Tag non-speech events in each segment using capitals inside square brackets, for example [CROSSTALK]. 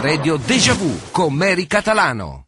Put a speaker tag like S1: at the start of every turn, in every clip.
S1: Radio Deja Vu con Mary Catalano.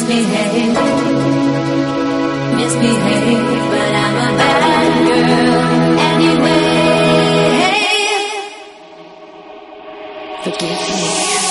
S2: Misbehave, misbehave, but I'm a bad girl anyway. Forgive me.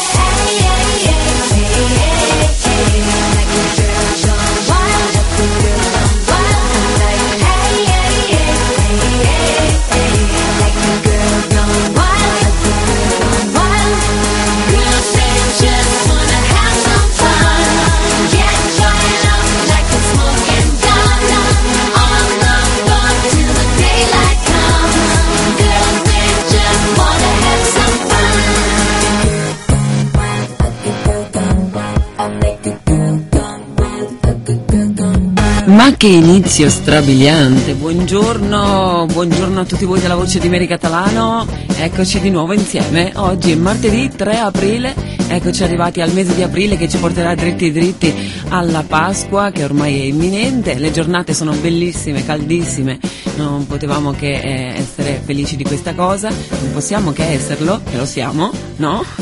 S3: Ma che inizio strabiliante! Buongiorno, buongiorno a tutti voi della voce di Mary Catalano. Eccoci di nuovo insieme. Oggi è martedì 3 aprile. Eccoci arrivati al mese di aprile che ci porterà dritti dritti alla Pasqua che ormai è imminente. Le giornate sono bellissime, caldissime. Non potevamo che eh, essere felici di questa cosa. Non possiamo che esserlo, che lo siamo, no? [LAUGHS]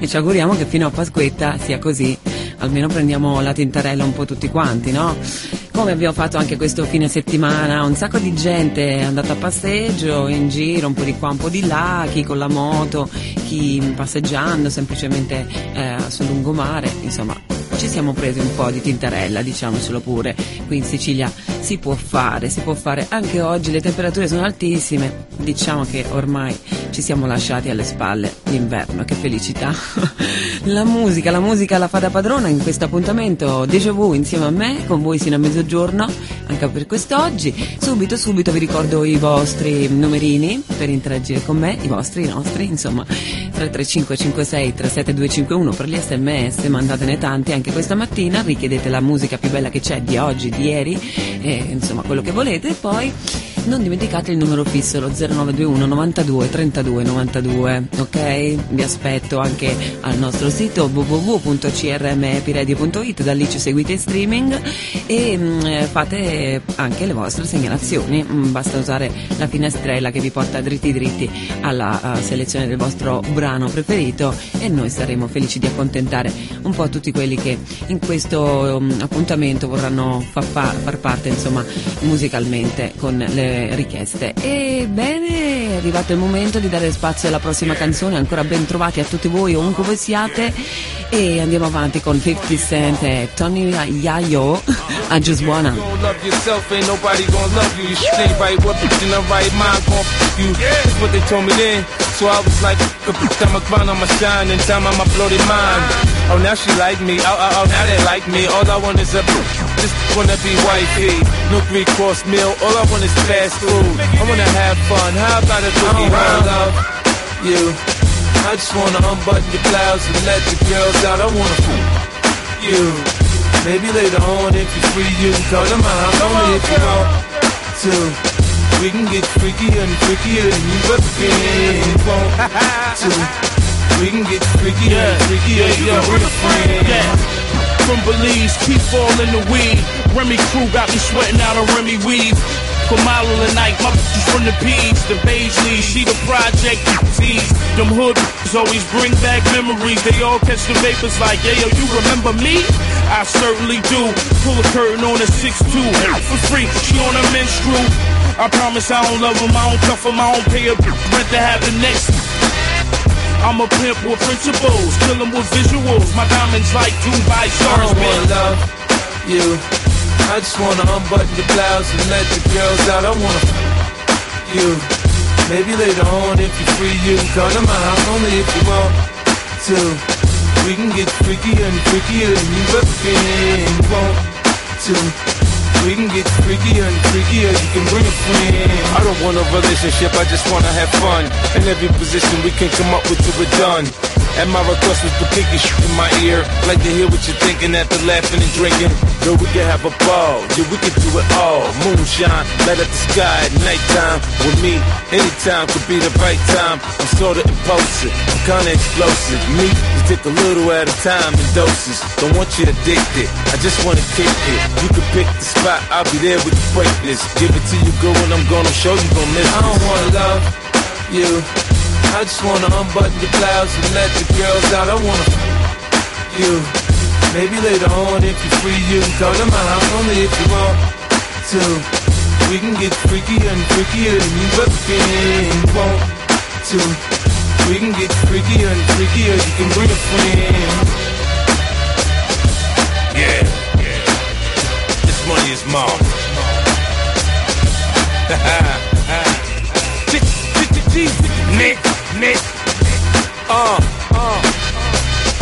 S3: E ci auguriamo che fino a Pasquetta sia così. Almeno prendiamo la tintarella un po' tutti quanti, no? Come abbiamo fatto anche questo fine settimana, un sacco di gente è andata a passeggio, in giro, un po' di qua, un po' di là, chi con la moto, chi passeggiando semplicemente eh, sul lungomare, insomma ci siamo presi un po' di tintarella, diciamocelo pure, qui in Sicilia si può fare, si può fare. Anche oggi, le temperature sono altissime, diciamo che ormai ci siamo lasciati alle spalle l'inverno, che felicità. [LAUGHS] la musica, la musica la fa da padrona in questo appuntamento. Deja Vu insieme a me, con voi sino a mezzogiorno, anche per quest'oggi. Subito, subito vi ricordo i vostri numerini per interagire con me, i vostri, i nostri, insomma, 335 56 37251 per gli sms, mandatene tanti anche questa mattina, richiedete la musica più bella che c'è di oggi, di ieri, e, insomma quello che volete, e poi non dimenticate il numero fisso, lo 0921 92 32 92, ok? Vi aspetto anche al nostro sito www.crmepiradio.it, da lì ci seguite in streaming e mm, eh, fate anche le vostre segnalazioni, Mm, basta usare la finestrella che vi porta dritti dritti alla eh, selezione del vostro brano preferito e noi saremo felici di accontentare un po' tutti quelli che in questo mm, appuntamento vorranno fa- fa- far parte insomma musicalmente con le richieste. Ebbene, è arrivato il momento di dare spazio alla prossima canzone, ancora ben trovati a tutti voi ovunque voi siate. E andiamo avanti con 50 Cent e Tony Yayo. A Just Wanna.
S4: gon' love yourself, ain't nobody gon' love you. You should think right, what bitch in the right mind gon' f you. That's what they told me then. So I was like, I'm a grind on my shine, and time I'ma blow their mind. Oh, now she like me, oh, oh, oh, now they like me. All I want is a just wanna be wifey. No three course meal, all I want is fast food. I wanna have fun, how about a cookie round? love you. I just wanna unbutton your blouse and let the girls out. I wanna f you. Maybe later on, if you're free, you can come to my house only if you want to. We can get freakier and freakier than you ever been. You want to. We can get freakier freaky, freakier. You can bring a friend.
S5: From Belize, keep falling the weed. Remy crew got me sweating out a Remy weave. Mile of Night, my bitches from the P's, the Paisley, she the project tease. Them hood always bring back memories. They all catch the vapors like, yeah, yo, you remember me? I certainly do. Pull a curtain on a 6'2", for free. She on a menstrual. I promise I don't love him, I don't cuff him, I don't pay a rent to have the next I'm a pimp with principles, kill with visuals. My diamonds like Dubai
S4: I
S5: stars,
S4: don't
S5: man.
S4: wanna love you. I just wanna unbutton your blouse and let the girls out. I wanna you. Maybe later on, if you're free, you can come to my house only if you want to. We can get freakier and freakier than you ever been. Want to. We can get freakier and freakier. You can bring a friend. I don't want a relationship. I just wanna have fun. In every position we can come up with till we're done. And my request was your shit in my ear. Like to hear what you're thinking after laughing and drinking. Girl, we can have a ball. Yeah, we can do it all. Moonshine, light up the sky at nighttime. With me, anytime could be the right time. I'm sorta impulsive. I'm kinda explosive. Me, you take a little at a time in doses. Don't want you addicted. I just wanna kick it. You can pick the spot. I'll be there with the breakfast. Give it to you, girl, when I'm gonna show you gon' miss I don't wanna love you. I just wanna unbutton your blouse and let the girls out. I wanna you. Maybe later on, if you're free, you can come to my house only if you want to. We can get freakier and freakier than you ever been. Want to. We can get freakier and freakier. You can bring a friend.
S6: Yeah, yeah. This money is mom. [LAUGHS]
S4: Nick, Nick. Uh, uh.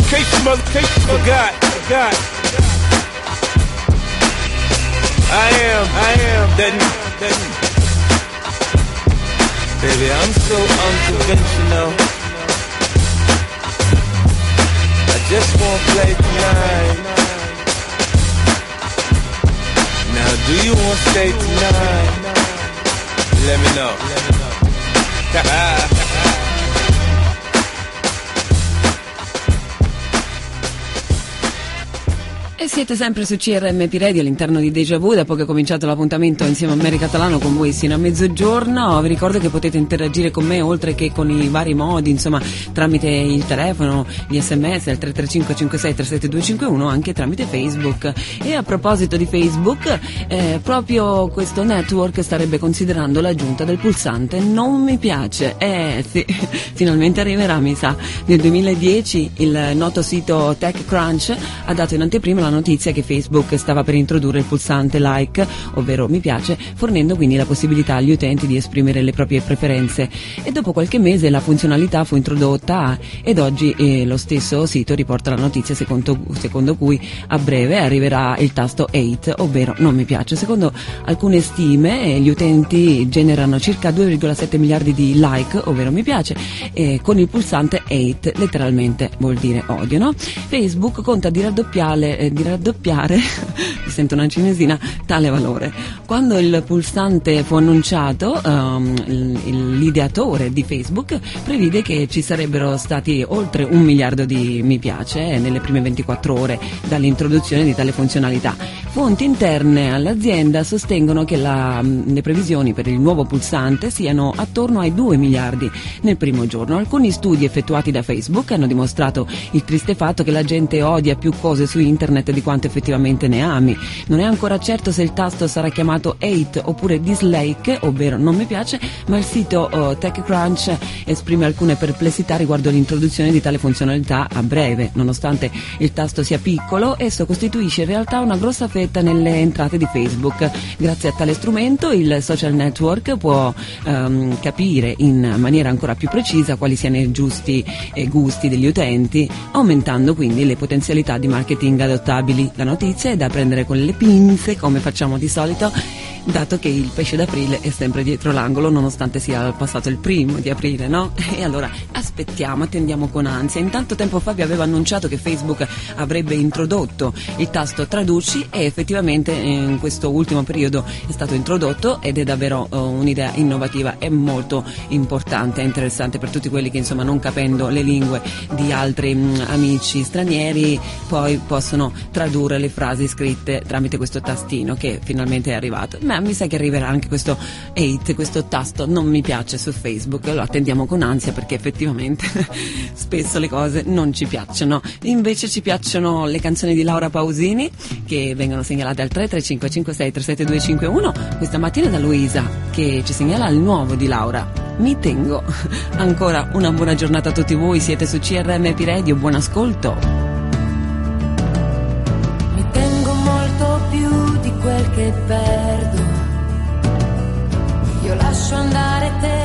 S4: Case you mother, case you forgot, forgot. I am, I am that, that. Baby, I'm so unconventional. I just won't play tonight. Now, do you want to stay tonight? Let me know. Let
S3: E siete sempre su CRMP Radio all'interno di Deja Vu, dopo che è cominciato l'appuntamento insieme a Mary Catalano con voi sino a mezzogiorno. Vi ricordo che potete interagire con me oltre che con i vari modi, insomma, tramite il telefono, gli sms al 335 56 37251, anche tramite Facebook. E a proposito di Facebook, eh, proprio questo network starebbe considerando l'aggiunta del pulsante non mi piace. Eh sì, [LAUGHS] finalmente arriverà, mi sa. Nel 2010 il noto sito TechCrunch ha dato in anteprima la notizia che Facebook stava per introdurre il pulsante like, ovvero mi piace, fornendo quindi la possibilità agli utenti di esprimere le proprie preferenze. E dopo qualche mese la funzionalità fu introdotta ed oggi eh, lo stesso sito riporta la notizia secondo, secondo cui a breve arriverà il tasto 8, ovvero non mi piace. Secondo alcune stime eh, gli utenti generano circa 2,7 miliardi di like, ovvero mi piace, e con il pulsante 8 letteralmente vuol dire odio. No? Facebook conta di raddoppiare, eh, di raddoppiare, [LAUGHS] mi sento una cinesina, tale valore. Quando il pulsante fu annunciato, il- l'ideatore di Facebook previde che ci sarebbero stati oltre un miliardo di mi piace eh, nelle prime 24 ore dall'introduzione di tale funzionalità. Fonti interne all'azienda sostengono che la- le previsioni per il nuovo pulsante siano attorno ai 2 miliardi nel primo giorno. Alcuni studi effettuati da Facebook hanno dimostrato il triste fatto che la gente odia più cose su internet di quanto effettivamente ne ami. Non è ancora certo se il tasto sarà chiamato hate oppure dislike, ovvero non mi piace, ma il sito oh, TechCrunch esprime alcune perplessità riguardo l'introduzione di tale funzionalità a breve. Nonostante il tasto sia piccolo, esso costituisce in realtà una grossa fetta nelle entrate di Facebook. Grazie a tale strumento il social network può ehm, capire in maniera ancora più precisa quali siano i giusti eh, gusti degli utenti, aumentando quindi le potenzialità di marketing adottabili. La notizia è da prendere con le pinze, come facciamo di solito, dato che il pesce d'aprile è sempre dietro l'angolo, nonostante sia passato il primo di aprile, no? [LAUGHS] E allora aspettiamo, attendiamo con ansia. Intanto tempo fa vi avevo annunciato che Facebook avrebbe introdotto il tasto traduci e effettivamente in questo ultimo periodo è stato introdotto ed è davvero eh, un'idea innovativa e molto importante e interessante per tutti quelli che insomma non capendo le lingue di altri mm, amici stranieri poi possono tradurre le frasi scritte tramite questo tastino che finalmente è arrivato. Ma mi sa che arriverà anche questo hate, questo tasto non mi piace su Facebook, lo attendiamo con ansia perché effettivamente [LAUGHS] spesso le cose non ci piacciono. Invece ci piacciono le canzoni di Laura Pausini che vengono segnalate al 33556 37251 questa mattina da Luisa che ci segnala il nuovo di Laura. Mi tengo. [LAUGHS] Ancora una buona giornata a tutti voi, siete su CRM Piredio, buon ascolto.
S2: Mi tengo molto più di quel che perdo. Io lascio andare te,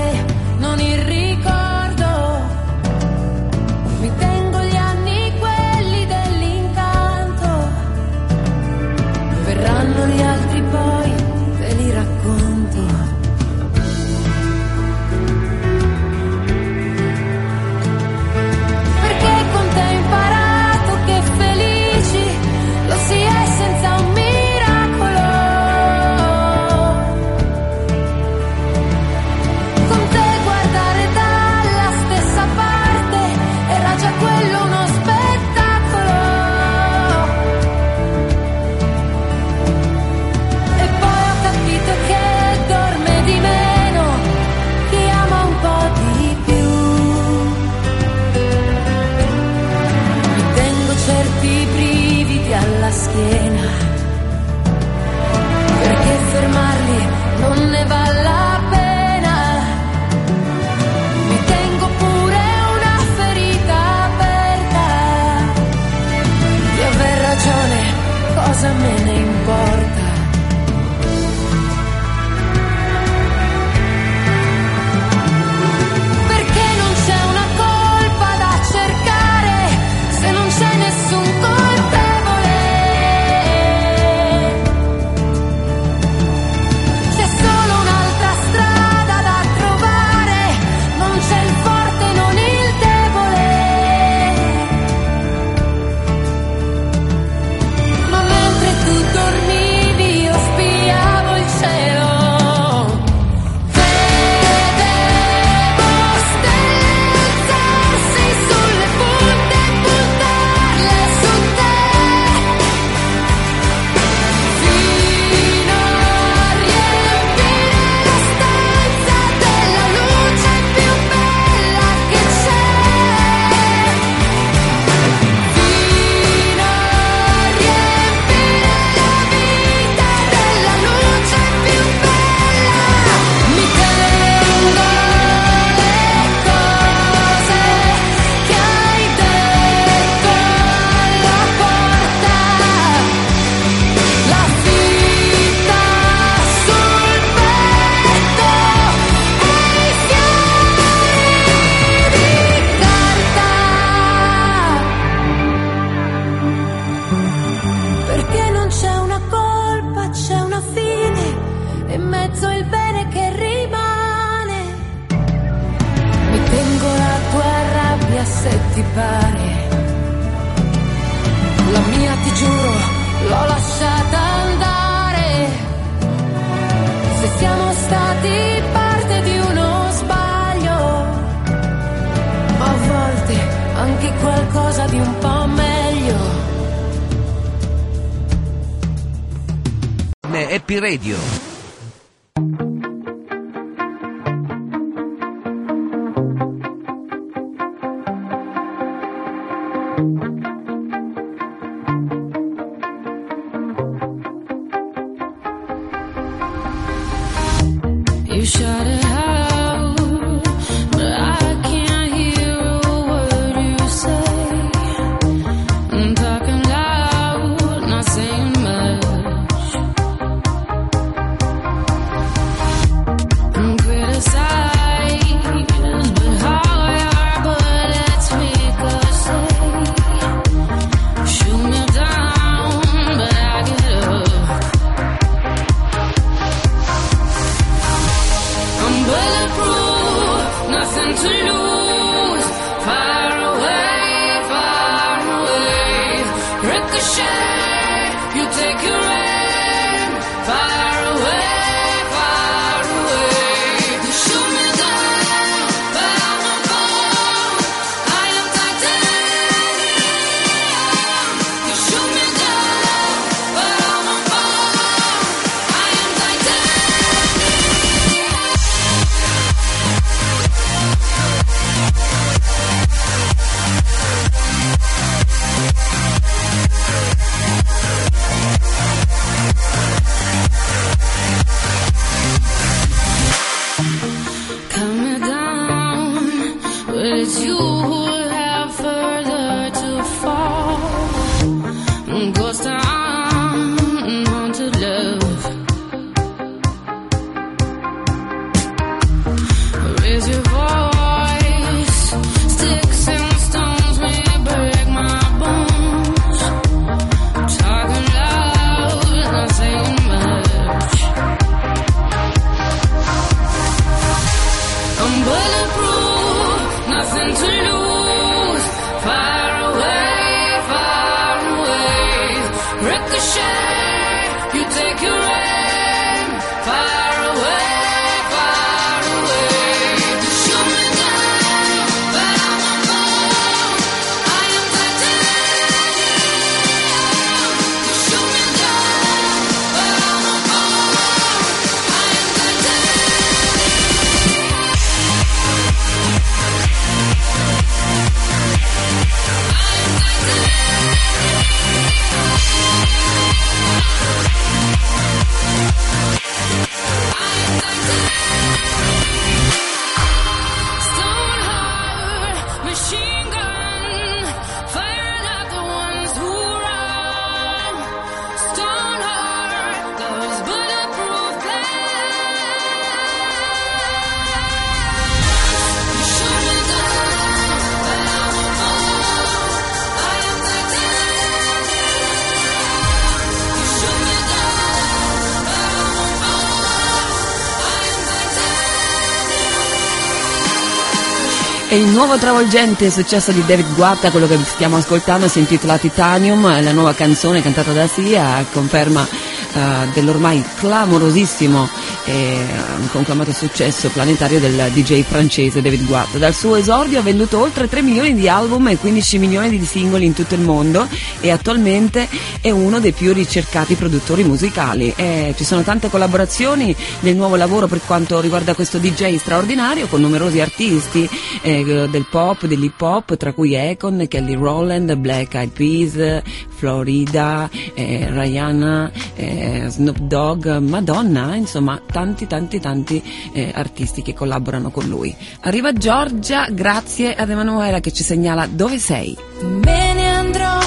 S2: E il
S3: nuovo travolgente successo di David Guatta, quello che stiamo ascoltando, si intitola Titanium, la nuova canzone cantata da Sia, conferma eh, dell'ormai clamorosissimo e eh, conclamato successo planetario del DJ francese David Guatta. Dal suo esordio ha venduto oltre 3 milioni di album e 15 milioni di singoli in tutto il mondo e attualmente è uno dei più ricercati produttori musicali. E ci sono tante collaborazioni nel nuovo lavoro per quanto riguarda questo DJ straordinario con numerosi artisti eh, del pop, dell'hip hop, tra cui Econ, Kelly Rowland, Black Eyed Peas, Florida, eh, Rihanna, eh, Snoop Dogg, Madonna, insomma tanti tanti tanti eh, artisti che collaborano con lui. Arriva Giorgia, grazie ad Emanuela che ci segnala dove sei.
S2: Me ne andrò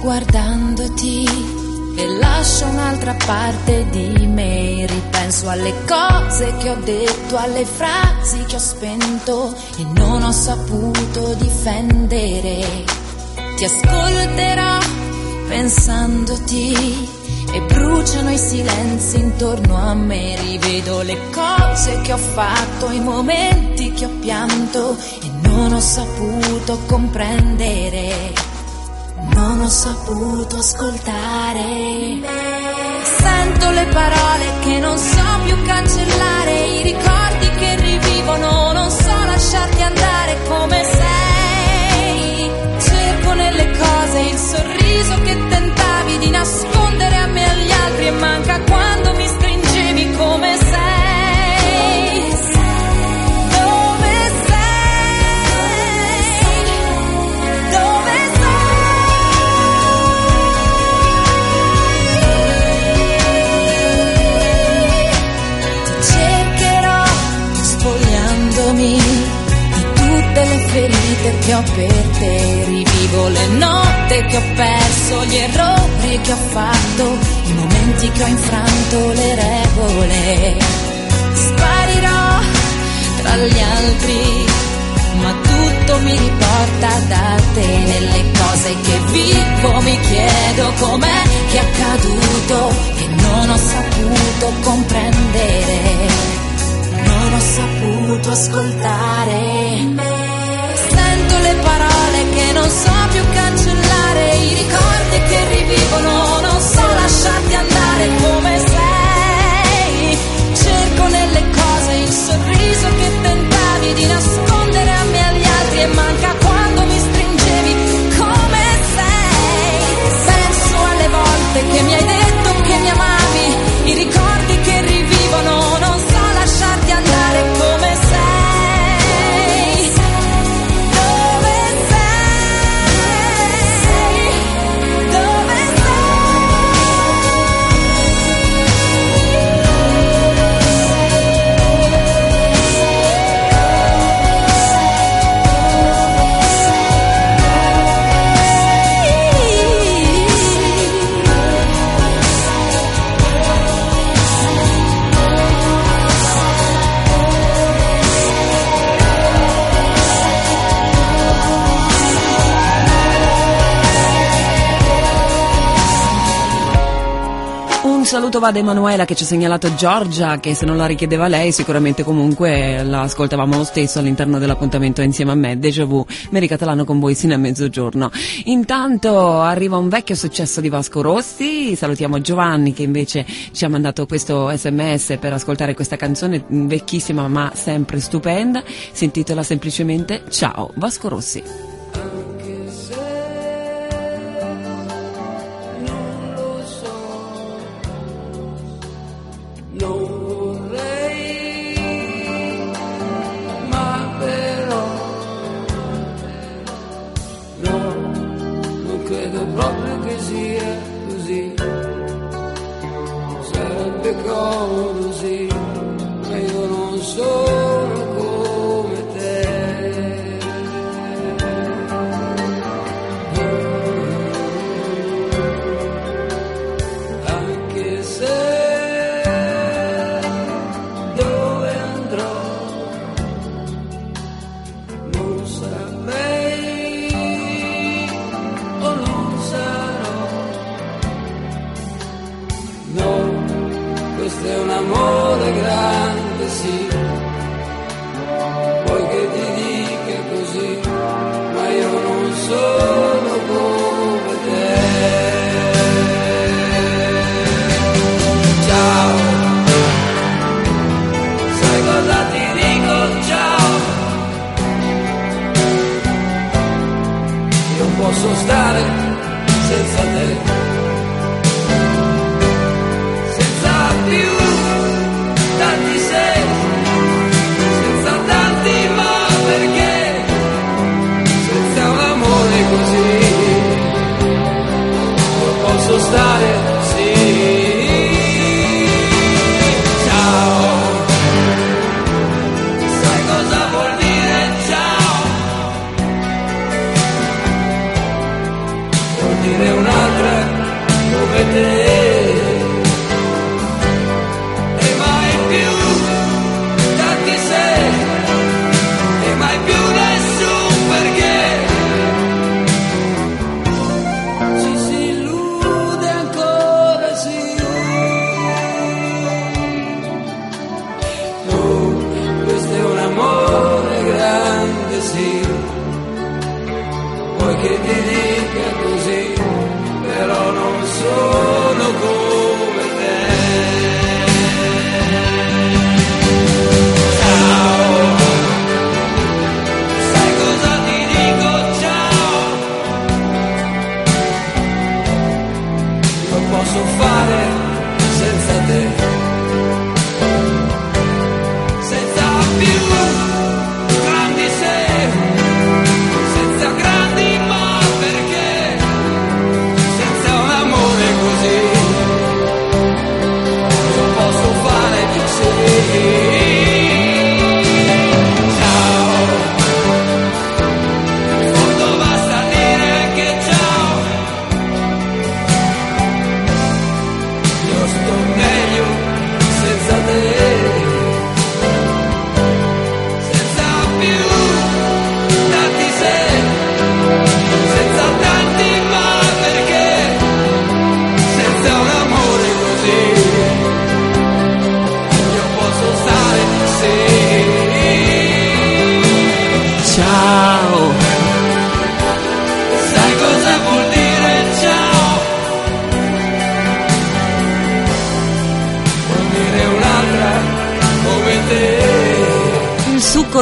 S2: guardandoti e lascio un'altra parte di me. Ripenso alle cose che ho detto, alle frasi che ho spento e non ho saputo difendere. Ti ascolterò pensandoti e bruciano i silenzi intorno a me. Rivedo le cose che ho fatto, i momenti che ho pianto e non ho saputo comprendere. non ho saputo ascoltare. Sento le parole che non so più cancellare, i ricordi che rivivono, non so lasciarti andare come sei. Cerco nelle cose il sorriso che tentavi di nascondere a me e agli altri e manca quando mi stringevi come sei. Dove sei? Dove sei? Cercherò spogliandomi di tutte le ferite che ho per te. Rivivo le notte che ho perso, gli errori che ho fatto, i momenti che ho infranto le regole. Sparirò tra gli altri, ma tutto mi riporta da te nelle cose che vivo. Mi chiedo com'è che è accaduto e non ho saputo comprendere non ho saputo ascoltare. Sento le parole che non so più cancellare, i ricordi che rivivono, non so lasciarti andare come sei. Cerco nelle cose il sorriso che tentavi di nascondere
S7: Un saluto va ad Emanuela che ci ha segnalato Giorgia, che se non la richiedeva lei sicuramente comunque la ascoltavamo lo stesso all'interno dell'appuntamento insieme a me, Deja Vu, Meri Catalano con voi sino a mezzogiorno. Intanto arriva un vecchio successo di Vasco Rossi, salutiamo Giovanni che invece ci ha mandato questo sms per ascoltare questa canzone vecchissima ma sempre stupenda, si intitola semplicemente Ciao Vasco Rossi.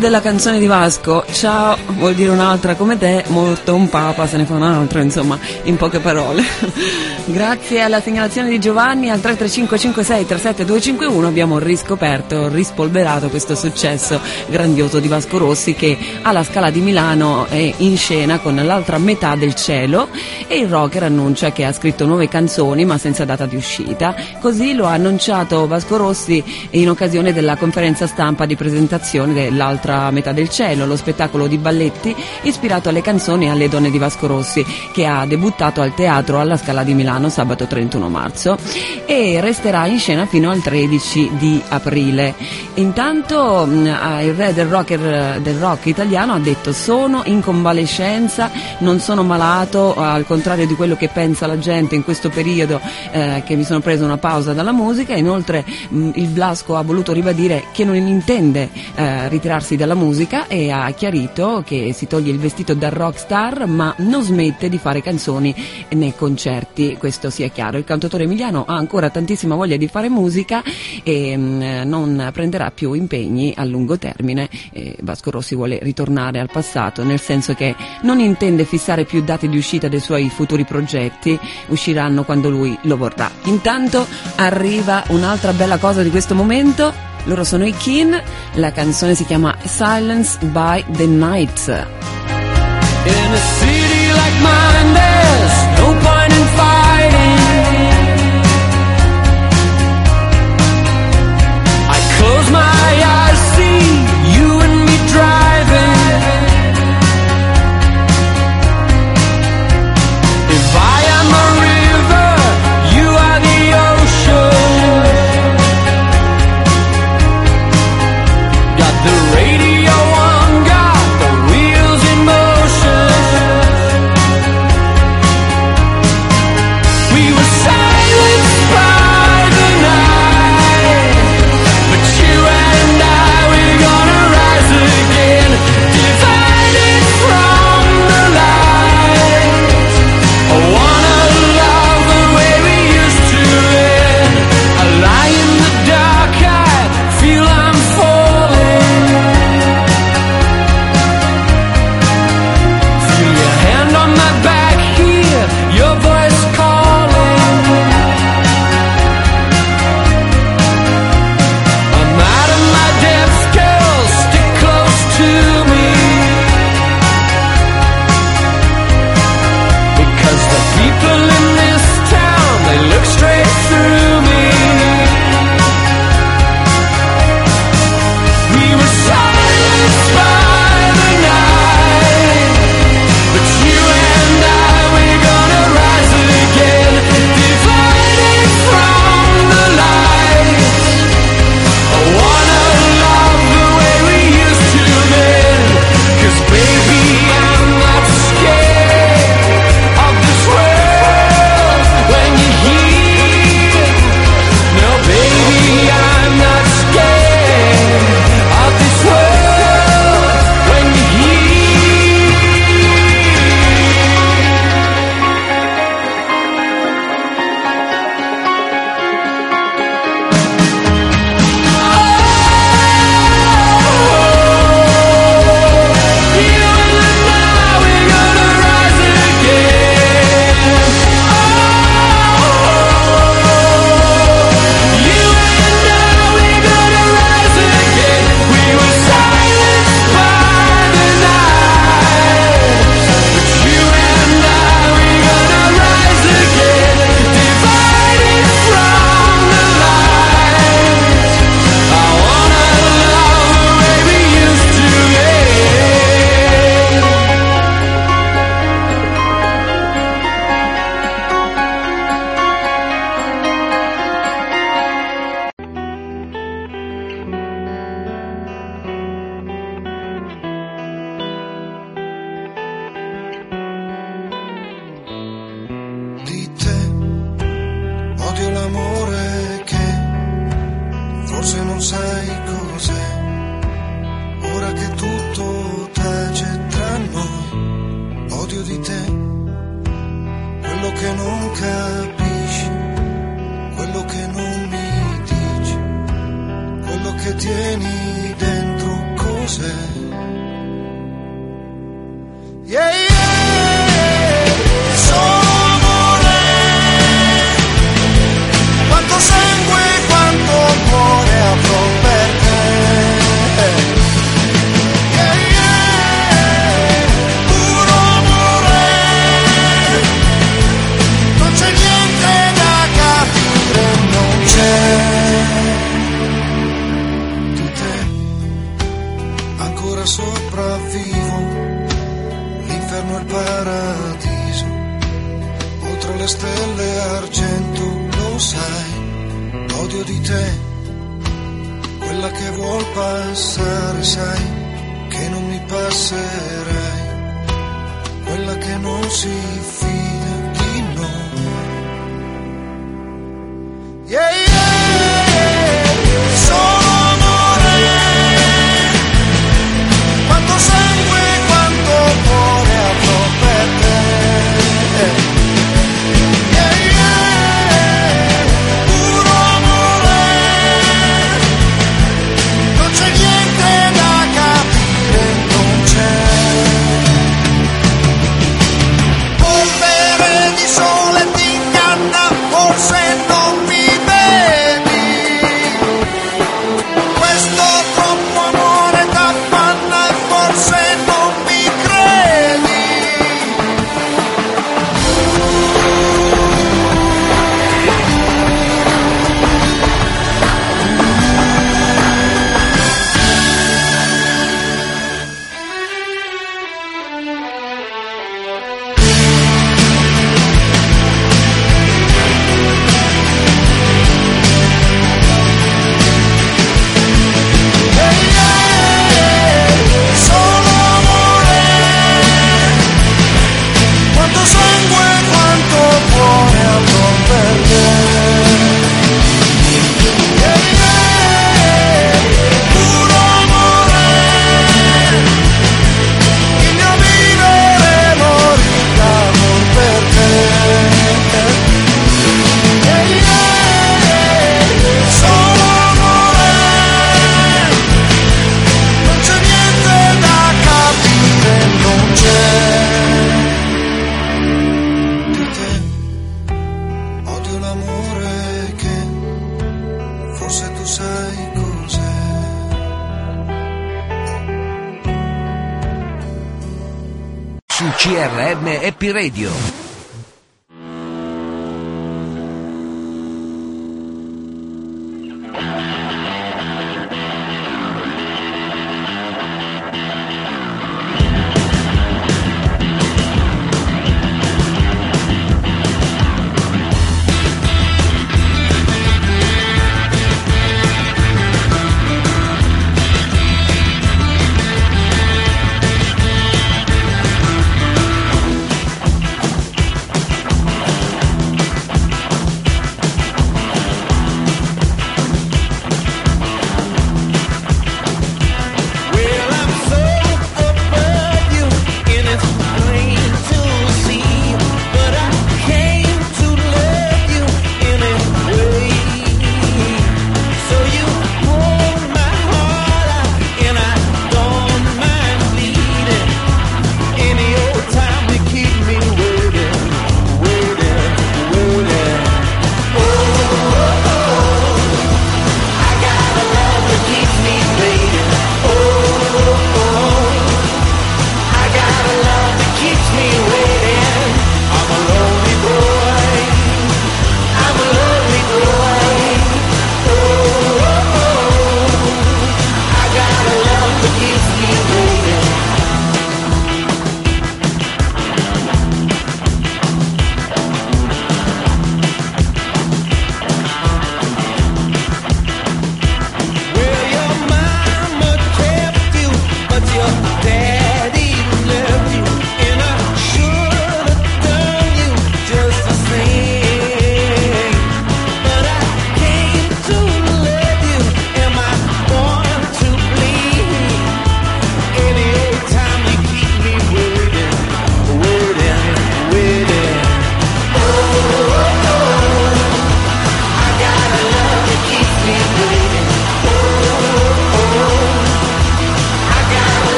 S3: Della canzone di Vasco, ciao, vuol dire un'altra come te, morto un papa, se ne fa un altro, insomma, in poche parole. [LAUGHS] Grazie alla segnalazione di Giovanni al 33556-37251 abbiamo riscoperto, rispolverato questo successo grandioso di Vasco Rossi che alla Scala di Milano è in scena con l'altra metà del cielo e il rocker annuncia che ha scritto nuove canzoni ma senza data di uscita. Così lo ha annunciato Vasco Rossi in occasione della conferenza stampa di presentazione dell'altra metà del cielo, lo spettacolo di balletti ispirato alle canzoni e alle donne di Vasco Rossi che ha debuttato al teatro alla Scala di Milano sabato 31 marzo e resterà in scena fino al 13 di aprile. Intanto mh, ah, il re del, rocker, del rock italiano ha detto sono in convalescenza, non sono malato, al contrario di quello che pensa la gente in questo periodo eh, che mi sono preso una pausa dalla musica. Inoltre mh, il Blasco ha voluto ribadire che non intende eh, ritirarsi dalla musica e ha chiarito che si toglie il vestito da rockstar ma non smette di fare canzoni nei concerti, questo sia chiaro. Il cantautore emiliano ha ancora tantissima voglia di fare musica e mh, non prenderà più impegni a lungo termine. E Vasco Rossi vuole ritornare al passato, nel senso che non intende fissare più date di uscita dei suoi futuri progetti, usciranno quando lui lo vorrà. Intanto arriva un'altra bella cosa di questo momento. Loro sono i Keen, la canzone si chiama Silence by the Night.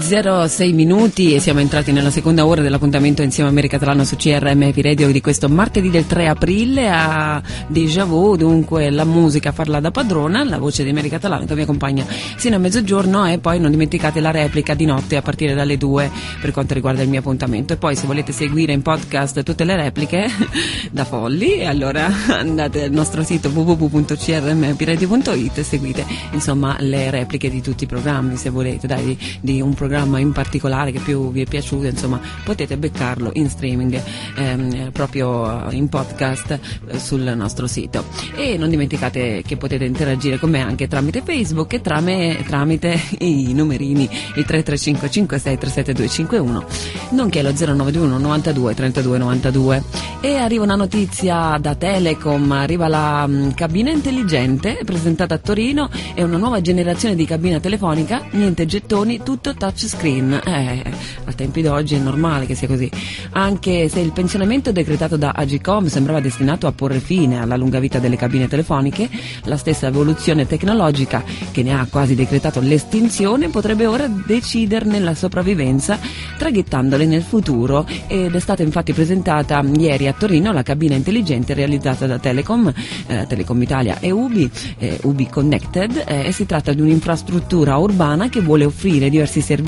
S3: 06 minuti e siamo entrati nella seconda ora dell'appuntamento insieme a America Catalana su CRM Happy Radio di questo martedì del 3 aprile. A Deja Vu, dunque la musica farla da padrona, la voce di America Catalana che vi accompagna sino a mezzogiorno e poi non dimenticate la replica di notte a partire dalle 2 per quanto riguarda il mio appuntamento. E poi se volete seguire in podcast tutte le repliche [LAUGHS] da folli allora andate al nostro sito www.crmhappyradio.it e seguite insomma le repliche di tutti i programmi se volete dai, di un programma in particolare che più vi è piaciuto, insomma, potete beccarlo in streaming ehm, proprio in podcast eh, sul nostro sito. E non dimenticate che potete interagire con me anche tramite Facebook e trame- tramite i numerini il 335 56 37251 nonché lo 091 92 32 92 e arriva una notizia da Telecom arriva la mm, cabina intelligente presentata a Torino è una nuova generazione di cabina telefonica niente gettoni tutto touchscreen eh, a tempi d'oggi è normale che sia così. Anche se il pensionamento decretato da Agicom sembrava destinato a porre fine alla lunga vita delle cabine telefoniche la stessa evoluzione tecnologica che ne ha quasi decretato l'estinzione potrebbe ora deciderne la sopravvivenza traghettandole nel futuro. Ed è stata infatti presentata ieri a Torino la cabina intelligente realizzata da Telecom, eh, Telecom Italia e Ubi, eh, Ubi Connected eh, e si tratta di un'infrastruttura urbana che vuole offrire diversi servizi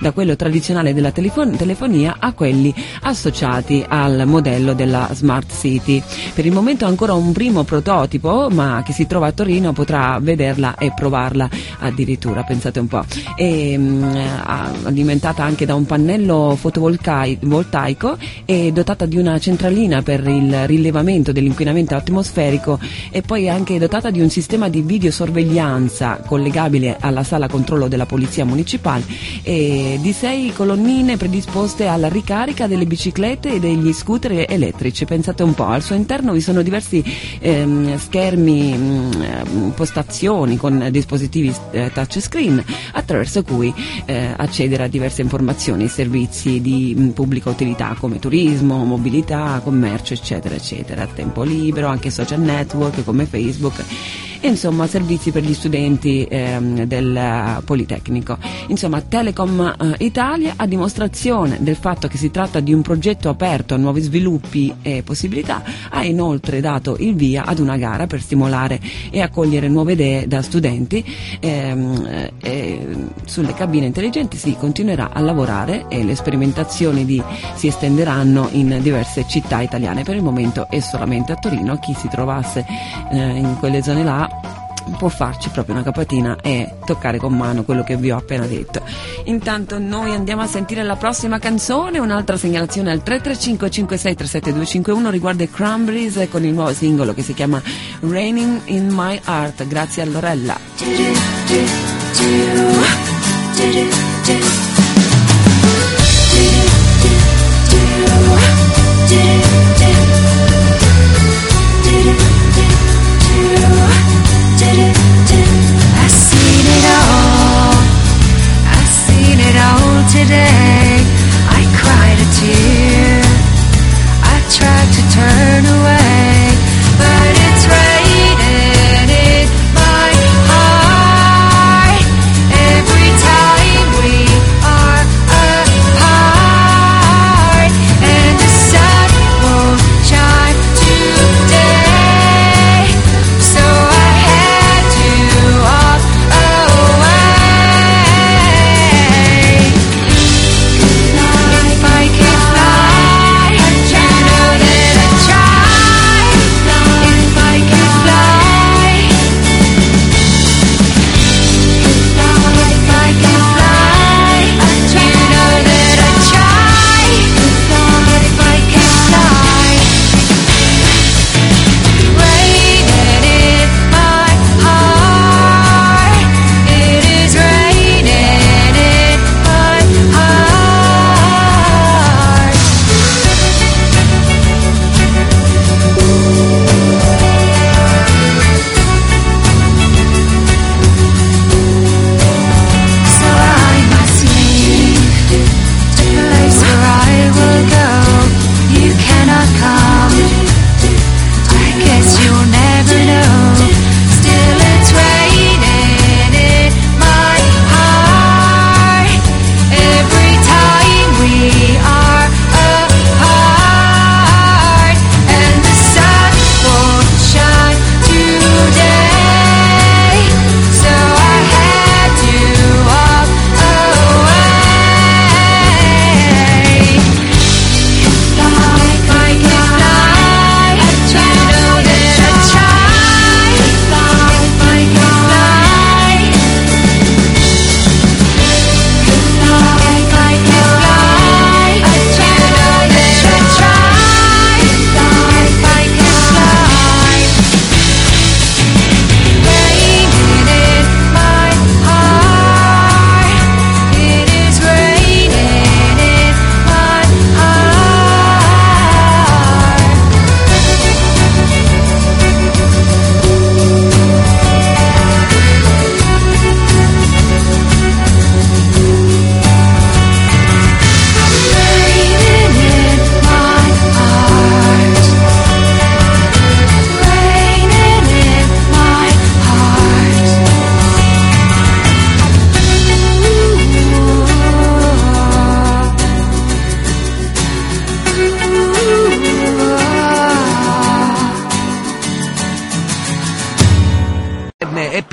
S3: da quello tradizionale della telefon- telefonia a quelli associati al modello della Smart City. Per il momento ancora un primo prototipo ma che si trova a Torino potrà vederla e provarla addirittura, pensate un po'. È alimentata anche da un pannello fotovoltaico e dotata di una centralina per il rilevamento dell'inquinamento atmosferico e poi anche dotata di un sistema di videosorveglianza collegabile alla sala controllo della polizia municipale e di sei colonnine predisposte alla ricarica delle biciclette e degli scooter elettrici. Pensate un po', al suo interno vi sono diversi ehm, schermi, mh, postazioni con dispositivi eh, touchscreen attraverso cui eh, accedere a diverse informazioni servizi di mh, pubblica utilità come turismo, mobilità, commercio, eccetera, eccetera, tempo libero, anche social network come Facebook e insomma servizi per gli studenti ehm, del Politecnico. Insomma, Telecom eh, Italia a dimostrazione del fatto che si tratta di un progetto aperto a nuovi sviluppi e possibilità, ha inoltre dato il via ad una gara per stimolare e accogliere nuove idee da studenti. ehm, e sulle cabine intelligenti si continuerà a lavorare e le sperimentazioni di- si estenderanno in diverse città italiane. Per il momento è solamente a Torino, chi si trovasse eh, in quelle zone là può farci proprio una capatina e toccare con mano quello che vi ho appena detto. Intanto noi andiamo a sentire la prossima canzone, un'altra segnalazione al 335 56 37251 riguarda i Cranberries con il nuovo singolo che si chiama Raining in My Heart, grazie a Lorella.
S8: Today. I cried a tear.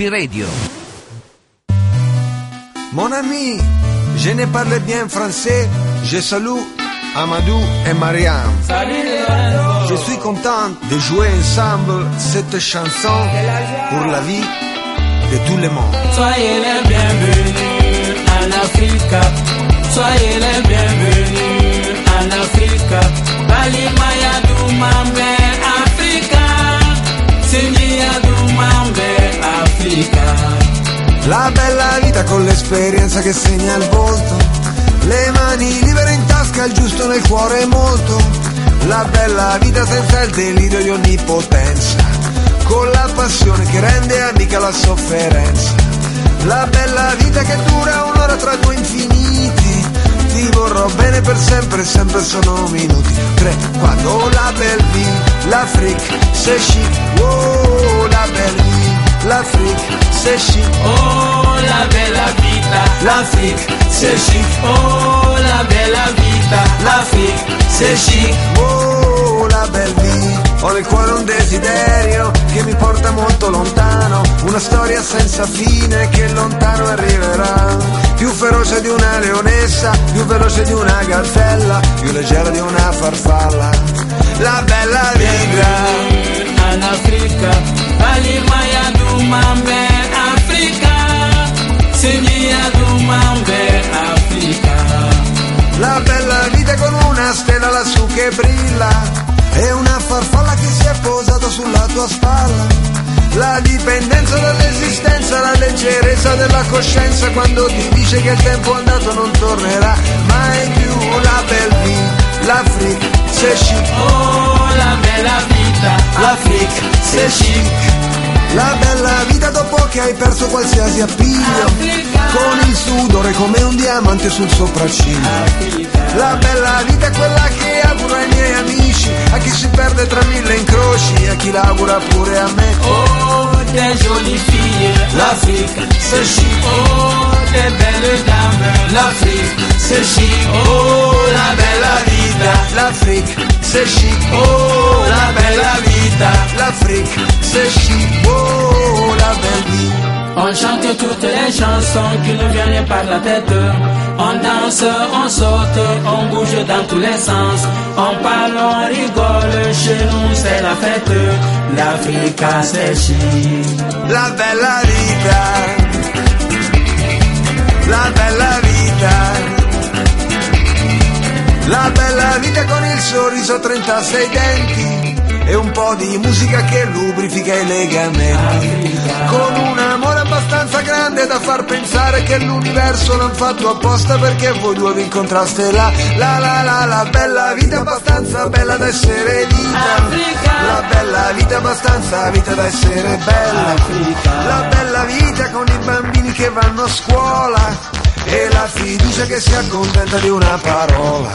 S1: Radio.
S9: Mon ami, je ne parle bien français. Je salue Amadou et Mariam. Je suis content de jouer ensemble cette chanson pour la vie de tout le monde.
S10: Soyez les bienvenus en Afrique. Soyez les bienvenus en Afrique. Bali Maya Dumambe Africa. Signia Dumambe Africa.
S9: La bella vita con l'esperienza che segna il volto. Le mani libere in tasca, il giusto nel cuore molto. La bella vita senza il delirio di onnipotenza. Con la passione che rende amica la sofferenza. La bella vita che dura un'ora tra due infiniti. Ti vorrò bene per sempre, sempre sono minuti. Tre, quattro, la belle vie, l'Afrique, c'est chic. Oh, la belle vie, l'Afrique, c'est chic.
S10: Oh la bella vita, l'Afrique, c'est chic. Oh la bella vita, l'Afrique, c'est chic.
S9: Oh, la belle vie. Ho nel cuore un desiderio che mi porta molto lontano, una storia senza fine che lontano arriverà. Più feroce di una leonessa, più veloce di una gazzella, più leggera di una farfalla. La bella vita.
S10: En Africa, Africa. Africa.
S9: La bella vita con una stella lassù che brilla e una farfalla che si è posata sulla tua spalla. La dipendenza dall'esistenza, la leggerezza della coscienza quando ti dice che il tempo andato non tornerà mai più. La belle vie, l'Afrique, c'est chic.
S10: Oh la bella vita, l'Afrique, c'est chic.
S9: La bella vita dopo che hai perso qualsiasi appiglio. Con il sudore come un diamante sul sopracciglio La bella vita è quella che auguro ai miei amici. A chi si perde tra mille incroci. A chi l'augura pure a me.
S10: Oh des jolies filles, l'Afrique, c'est chic. Oh des belles dames, l'Afrique, c'est chic. Oh la bella vita,
S9: L'Afrique c'est chic
S10: oh la bella vita.
S9: L'Afrique c'est chic Oh la belle vie
S10: On chante toutes les chansons qui nous viennent par la tête. On danse, on saute, on bouge dans tous les sens. On parle, on rigole, chez nous c'est la fête. L'Afrique c'est chic.
S9: La bella vita La bella vita. La bella vita con il sorriso a 36 denti E un po' di musica che lubrifica i legamenti. Con un amore abbastanza grande da far pensare che l'universo l'han fatto apposta perché voi due vi incontraste là. La la la la bella vita abbastanza bella da essere vita La bella vita abbastanza vita da essere bella. La bella vita con i bambini che vanno a scuola e la fiducia che si accontenta di una parola.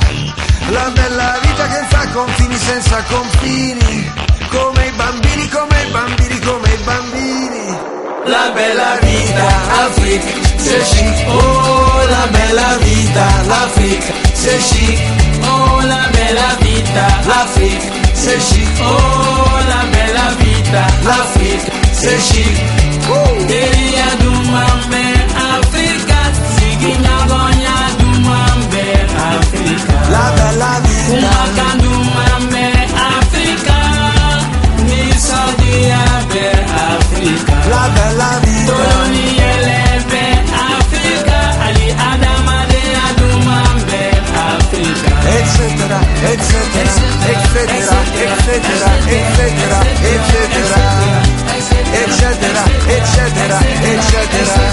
S9: La bella vita che fa confini senza confini, come i bambini, come i bambini, come i bambini.
S10: La bella vita, Afrique, c'est chic. Oh, la bella vita, l'Afrique, c'est chic. Oh, la bella vita, l'Afrique, c'est chic. Oh, la bella vita, l'Afrique, c'est chic. etcétera, etcétera,
S9: etcétera, etcétera, etcétera
S10: etcétera, etcétera, etcétera,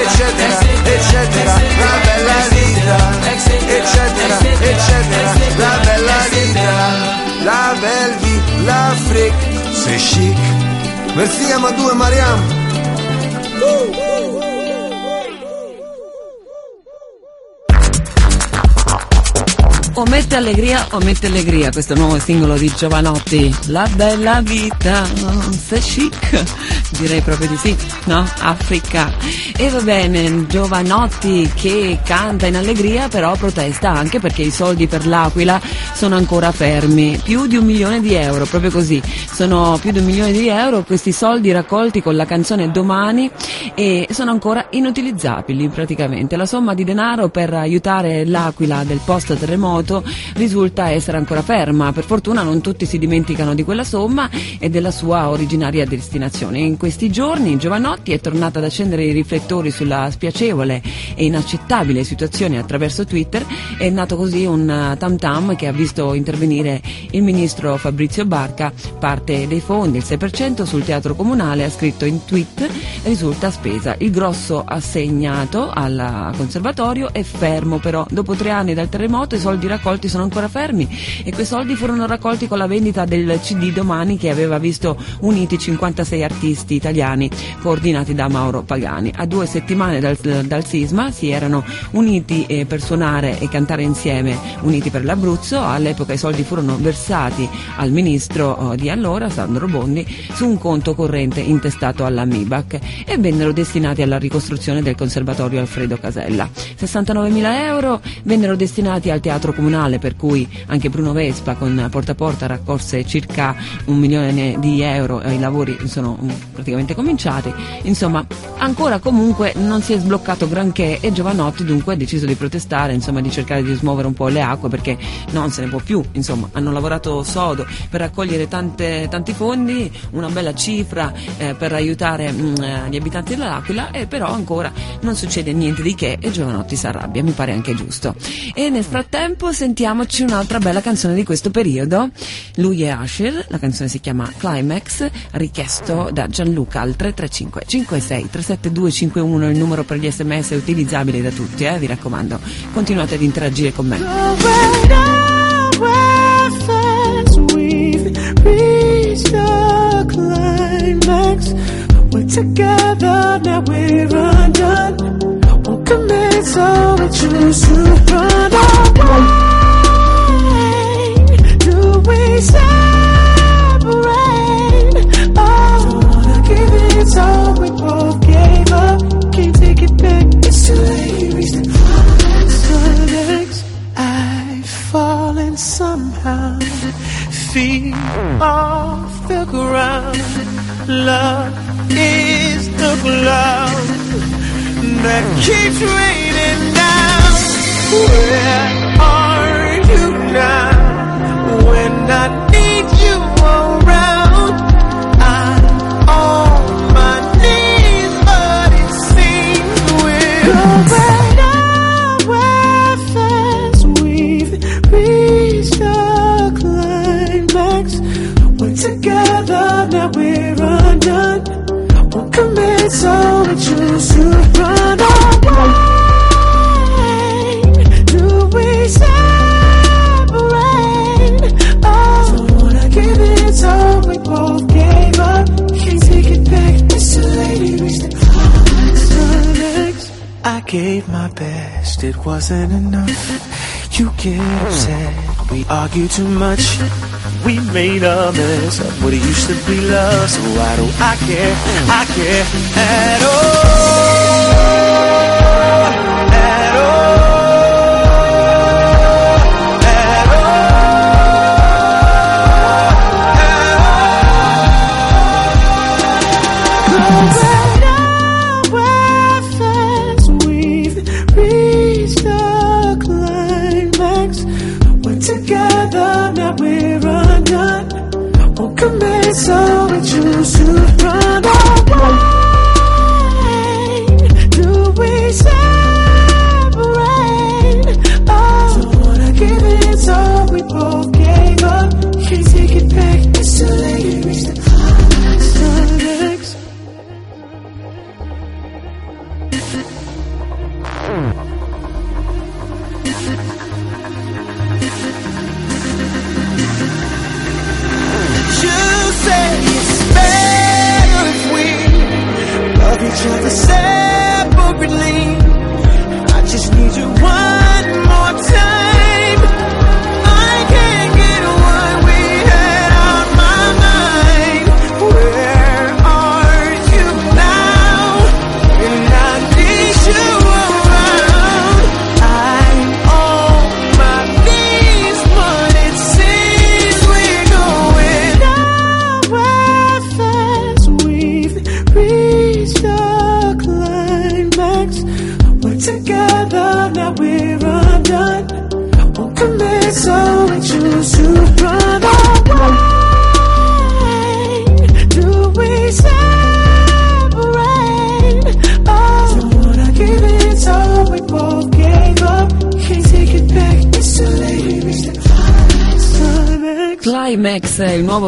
S10: etcétera, etcétera,
S9: la bella vita, etcétera, etcétera, la bella vita, la belle vie, l'Afrique, c'est chic. Merci Amadou due Mariam. Uh, uh.
S3: O mette allegria o mette allegria, questo nuovo singolo di Giovanotti. La bella vita, se chic. Direi proprio di sì, no? Africa. E va bene, Giovanotti che canta in allegria però protesta anche perché i soldi per l'Aquila sono ancora fermi, più di un milione di euro, proprio così, sono più di un milione di euro questi soldi raccolti con la canzone Domani e sono ancora inutilizzabili praticamente. La somma di denaro per aiutare l'Aquila del post terremoto risulta essere ancora ferma, per fortuna non tutti si dimenticano di quella somma e della sua originaria destinazione. Questi giorni Giovanotti è tornata ad accendere i riflettori sulla spiacevole e inaccettabile situazione attraverso Twitter. È nato così un eh, tam tam che ha visto intervenire il ministro Fabrizio Barca. Parte dei fondi, il 6% sul teatro comunale, ha scritto in tweet, risulta spesa. Il grosso assegnato al conservatorio è fermo però. Dopo tre anni dal terremoto i soldi raccolti sono ancora fermi e quei soldi furono raccolti con la vendita del CD Domani che aveva visto uniti 56 artisti italiani coordinati da Mauro Pagani. A due settimane dal, dal sisma si erano uniti eh, per suonare e cantare insieme, uniti per l'Abruzzo. All'epoca i soldi furono versati al ministro eh, di allora, Sandro Bondi, su un conto corrente intestato alla MIBAC e vennero destinati alla ricostruzione del conservatorio Alfredo Casella. 69.000 euro vennero destinati al teatro comunale per cui anche Bruno Vespa con Porta a Porta raccolse circa un milione di euro e i lavori sono mm, praticamente cominciati. Insomma, ancora comunque non si è sbloccato granché e Giovanotti dunque ha deciso di protestare, insomma, di cercare di smuovere un po' le acque perché non se ne può più, insomma, hanno lavorato sodo per raccogliere tante- tanti fondi, una bella cifra eh, per aiutare mm, eh, gli abitanti dell'Aquila e però ancora non succede niente di che e Giovanotti si arrabbia, mi pare anche giusto. E nel frattempo sentiamoci un'altra bella canzone di questo periodo. Lui è Asher, la canzone si chiama Climax, richiesto da Gianluca al 335 56 372 51, il numero per gli sms utilizzabile da tutti, eh, vi raccomando. Continuate ad interagire con me.
S11: Reached the climax. It. We both gave up. Can't take it back. It's too late. Climax. I've fallen somehow. Feet off the ground. Love is the cloud that keeps raining argue too much. We made a mess of what it used to be love. Oh, so why do I care? I care at all.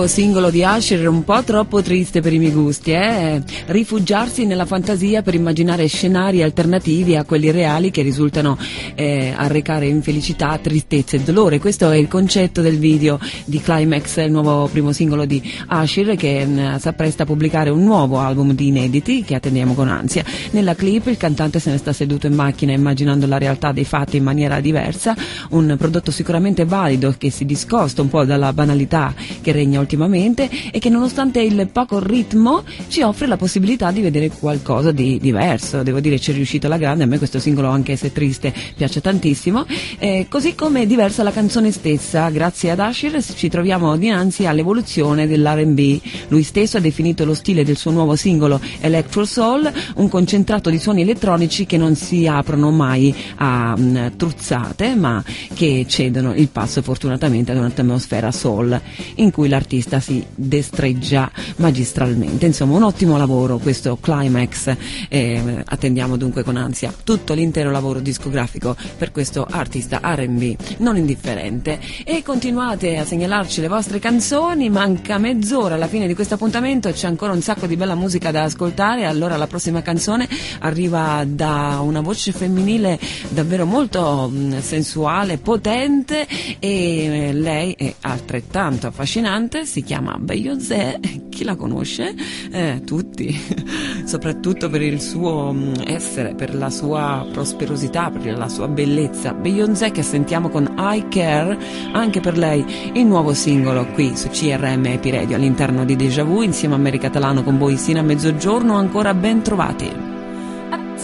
S3: Nuovo singolo di Usher, un po' troppo triste per i miei gusti, eh? Rifugiarsi nella fantasia per immaginare scenari alternativi a quelli reali che risultano eh, arrecare infelicità, tristezza e dolore. Questo è il concetto del video di Climax, il nuovo primo singolo di Usher che mh, si appresta a pubblicare un nuovo album di inediti che attendiamo con ansia. Nella clip il cantante se ne sta seduto in macchina immaginando la realtà dei fatti in maniera diversa, un prodotto sicuramente valido che si discosta un po' dalla banalità che regna ultimamente e che nonostante il poco ritmo ci offre la possibilità di vedere qualcosa di diverso. Devo dire ci è riuscito alla grande, a me questo singolo anche se triste piace tantissimo, Eh, così come è diversa la canzone stessa, grazie ad Asher ci troviamo dinanzi all'evoluzione dell'R&B. Lui stesso ha definito lo stile del suo nuovo singolo Electro Soul, un concentrato di suoni elettronici che non si aprono mai a mm, truzzate, ma che cedono il passo fortunatamente ad un'atmosfera soul in cui l'artista si destreggia magistralmente. Insomma, un ottimo lavoro questo Climax. eh, attendiamo dunque con ansia tutto l'intero lavoro discografico per questo artista R&B non indifferente. E continuate a segnalarci le vostre canzoni, manca mezz'ora alla fine di questo appuntamento, c'è ancora un sacco di bella musica da ascoltare, allora la prossima canzone arriva da una voce femminile davvero molto sensuale, potente e lei è altrettanto affascinante, si chiama Beyoncé, chi la conosce? Eh, tutti, [LAUGHS] soprattutto per il suo mh, essere, per la sua prosperosità, per la sua bellezza. Beyoncé che sentiamo con I Care, anche per lei il nuovo singolo qui su CRM Epi Radio all'interno di Deja Vu insieme a Mary Catalano con voi sino a mezzogiorno, ancora ben trovati.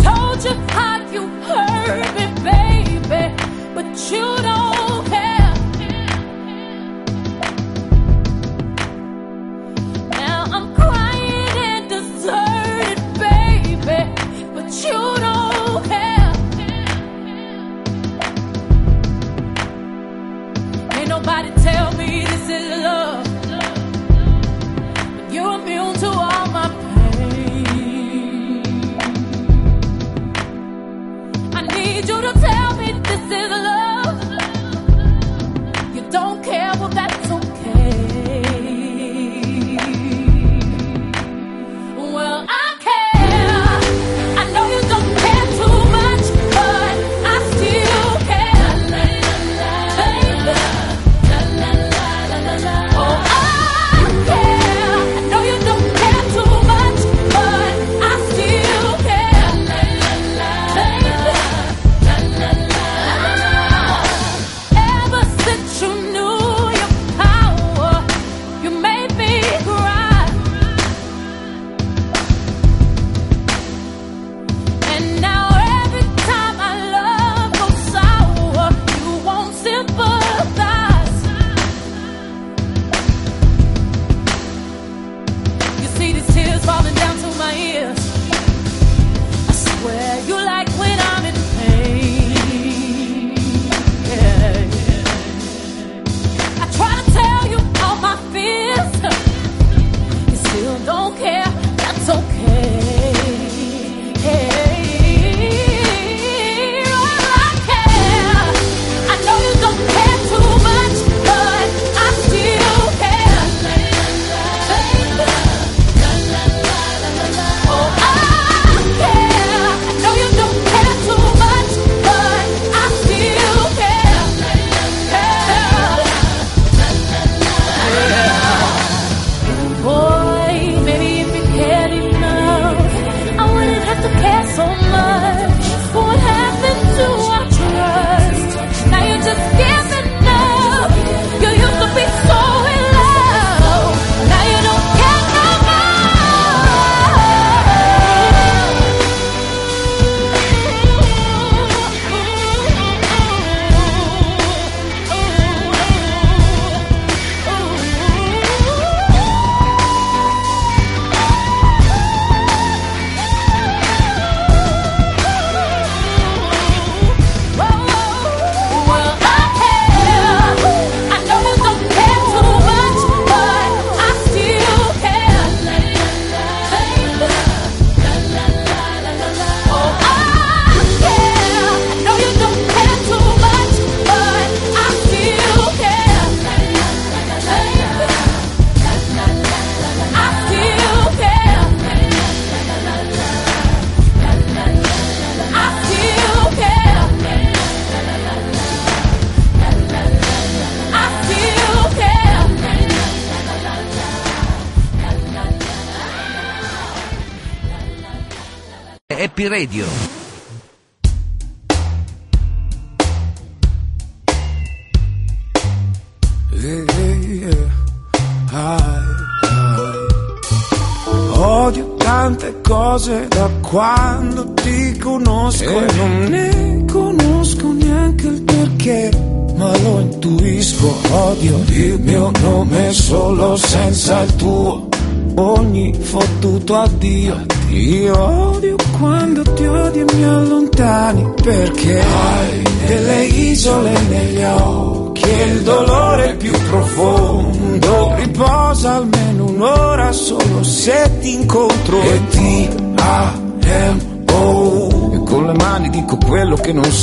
S12: Told you how you hurt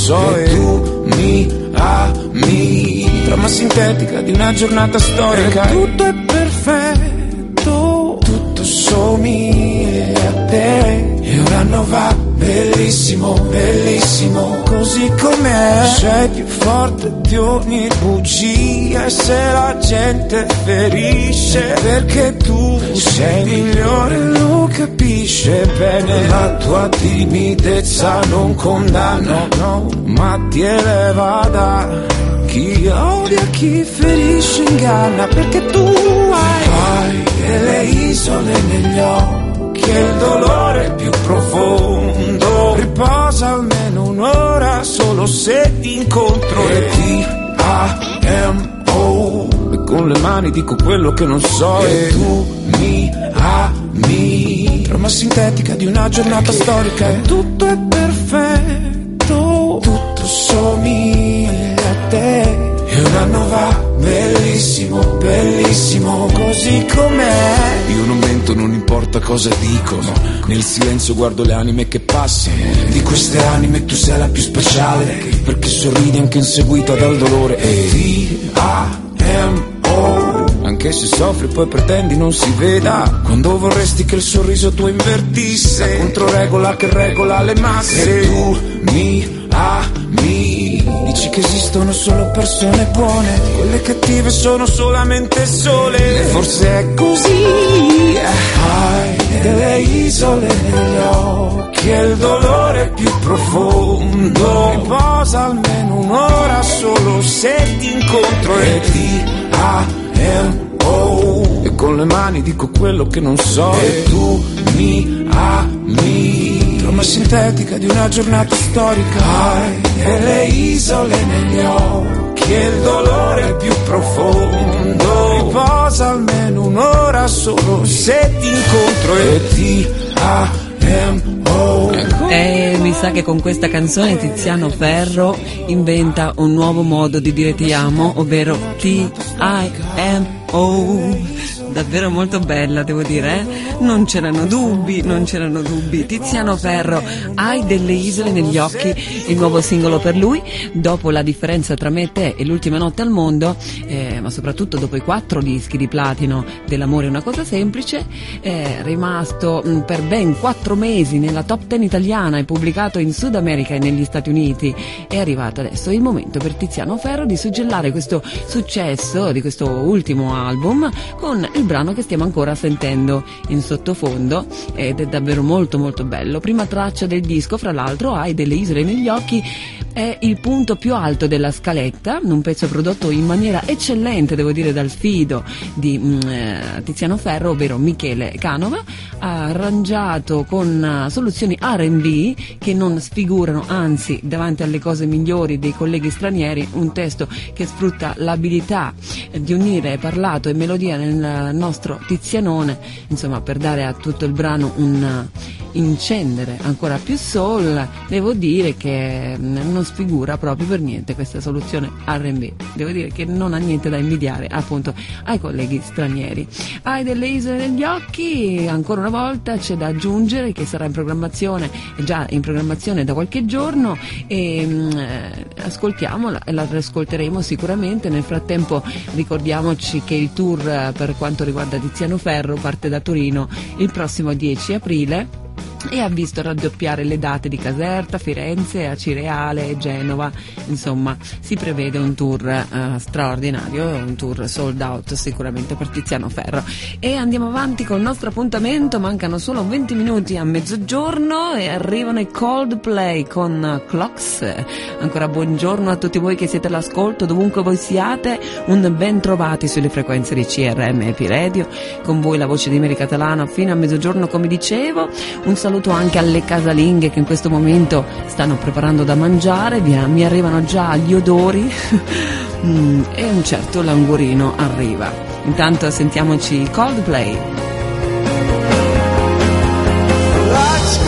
S7: so e tu mi ami. Trama sintetica di una giornata storica. E tutto è perfetto. Tutto somiglia a te. E un anno va bellissimo, bellissimo. Così com'è. Sei più forte di ogni bugia e se la gente ferisce perché tu sei migliore lo capisce bene. La tua timidezza non condanna no, ma ti eleva da chi odia chi ferisce inganna perché tu hai, hai delle isole negli occhi e il dolore più profondo. Riposa almeno un'ora solo se ti incontro e ti amo e con le mani dico quello che non so. E tu mi ami. Trama sintetica di una giornata storica. e tutto è perfetto. Tutto somiglia a te. E un anno va bellissimo, bellissimo. Così com'è. Io non mento, non importa cosa dicono. Nel silenzio guardo le anime che passano. Di queste anime tu sei la più speciale. Perché sorridi anche inseguita dal dolore. E ti amo Anche se soffri poi pretendi non si veda. Quando vorresti che il sorriso tuo invertisse La controregola che regola le masse. E tu mi ami. Dici che esistono solo persone buone Quelle cattive sono solamente sole. E forse è così. Hai delle isole negli occhi E il dolore più profondo. Riposa almeno un'ora solo se ti incontro. E ti amo E con le mani dico quello che non so. E tu mi ami. Trama sintetica di una giornata storica. Hai delle isole negli occhi E il dolore più profondo. Riposa almeno un'ora solo se ti incontro E ti amo.
S3: E mi sa che con questa canzone Tiziano Ferro inventa un nuovo modo di dire ti amo, ovvero T-I-M-O. Davvero molto bella, devo dire, eh? Non c'erano dubbi, non c'erano dubbi. Tiziano Ferro, hai delle isole negli occhi, il nuovo singolo per lui, dopo la differenza tra me e te e l'ultima notte al mondo, eh, ma soprattutto dopo i quattro dischi di platino dell'amore è una cosa semplice, è rimasto mh, per ben quattro mesi nella top ten italiana e pubblicato in Sud America e negli Stati Uniti. È arrivato adesso il momento per Tiziano Ferro di suggellare questo successo di questo ultimo album con il brano che stiamo ancora sentendo in sottofondo ed è davvero molto molto bello. Prima traccia del disco, fra l'altro, hai delle isole negli occhi, è il punto più alto della scaletta, un pezzo prodotto in maniera eccellente, devo dire, dal fido di mm, eh, Tiziano Ferro, ovvero Michele Canova, arrangiato con eh, soluzioni R&B che non sfigurano, anzi, davanti alle cose migliori dei colleghi stranieri, un testo che sfrutta l'abilità di unire parlato e melodia nel nostro Tizianone, insomma, per dare a tutto il brano un incendere ancora più soul, devo dire che mm, non sfigura proprio per niente questa soluzione R&B. Devo dire che non ha niente da invidiare appunto ai colleghi stranieri. Hai delle isole negli occhi, ancora una volta c'è da aggiungere che sarà in programmazione, già in programmazione da qualche giorno e mm, eh, ascoltiamola e la ascolteremo sicuramente. Nel frattempo ricordiamoci che il tour eh, per quanto riguarda Tiziano Ferro parte da Torino il prossimo 10 aprile e ha visto raddoppiare le date di Caserta, Firenze, Acireale e Genova. Insomma, si prevede un tour eh, straordinario, un tour sold out sicuramente per Tiziano Ferro. E andiamo avanti con il nostro appuntamento, mancano solo 20 minuti a mezzogiorno e arrivano i Coldplay con Clocks. Ancora buongiorno a tutti voi che siete all'ascolto, dovunque voi siate, un ben trovati sulle frequenze di CRM e P-Radio, con voi la voce di Meri Catalano fino a mezzogiorno come dicevo, un saluto anche alle casalinghe che in questo momento stanno preparando da mangiare, mi arrivano già gli odori [LAUGHS] Mm, e un certo languorino arriva. Intanto sentiamoci Coldplay.
S13: Lights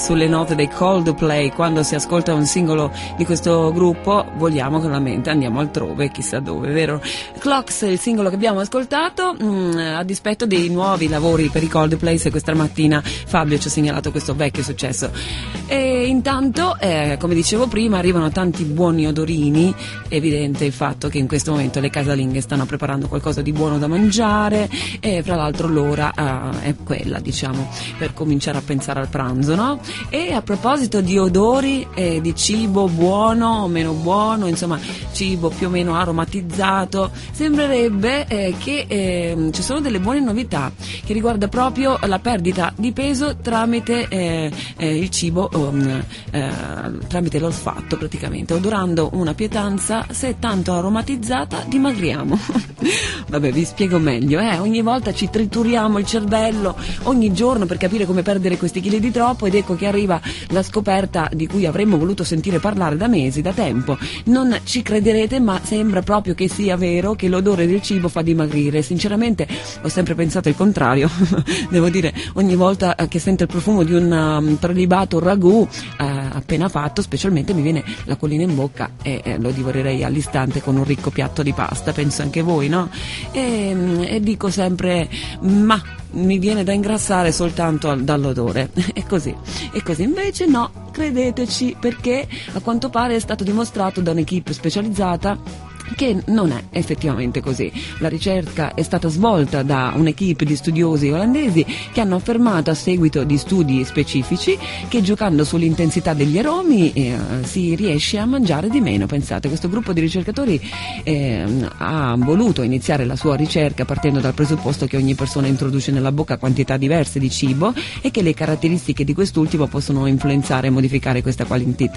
S3: sulle note dei Coldplay quando si ascolta un singolo di questo gruppo, vogliamo con la mente, andiamo altrove, chissà dove, vero? Clocks, il singolo che abbiamo ascoltato, mm, a dispetto dei nuovi lavori per i Coldplay, se questa mattina Fabio ci ha segnalato questo vecchio successo. E intanto, eh, come dicevo prima, arrivano tanti buoni odorini, evidente il fatto che in questo momento le casalinghe stanno preparando qualcosa di buono da mangiare e fra l'altro l'ora ah, è quella, diciamo, per cominciare a pensare al pranzo, no? E a proposito di odori e di cibo buono o meno buono, insomma, cibo più o meno aromatizzato, sembrerebbe eh, che eh, ci sono delle buone novità che riguarda proprio la perdita di peso tramite eh, eh, il cibo, um, eh, tramite l'olfatto praticamente. Odorando una pietanza, se tanto aromatizzata, dimagriamo. [LAUGHS] Vabbè, vi spiego meglio, eh? ogni volta ci trituriamo il cervello, ogni giorno per capire come perdere questi chili di troppo ed ecco che arriva la scoperta di cui avremmo voluto sentire parlare da mesi, da tempo. Non ci crederete, ma sembra proprio che sia vero che l'odore del cibo fa dimagrire. Sinceramente ho sempre pensato il contrario. [LAUGHS] Devo dire, ogni volta eh, che sento il profumo di un um, prelibato ragù eh, appena fatto, specialmente mi viene la collina in bocca e eh, lo divorerei all'istante con un ricco piatto di pasta, penso anche voi, no? E, mm, e dico sempre, ma mi viene da ingrassare soltanto al- dall'odore. È [LAUGHS] così. E così invece no, credeteci, perché a quanto pare è stato dimostrato da un'equipe specializzata che non è effettivamente così. La ricerca è stata svolta da un'equipe di studiosi olandesi che hanno affermato a seguito di studi specifici che giocando sull'intensità degli aromi eh, si riesce a mangiare di meno. Pensate, questo gruppo di ricercatori eh, ha voluto iniziare la sua ricerca partendo dal presupposto che ogni persona introduce nella bocca quantità diverse di cibo e che le caratteristiche di quest'ultimo possono influenzare e modificare questa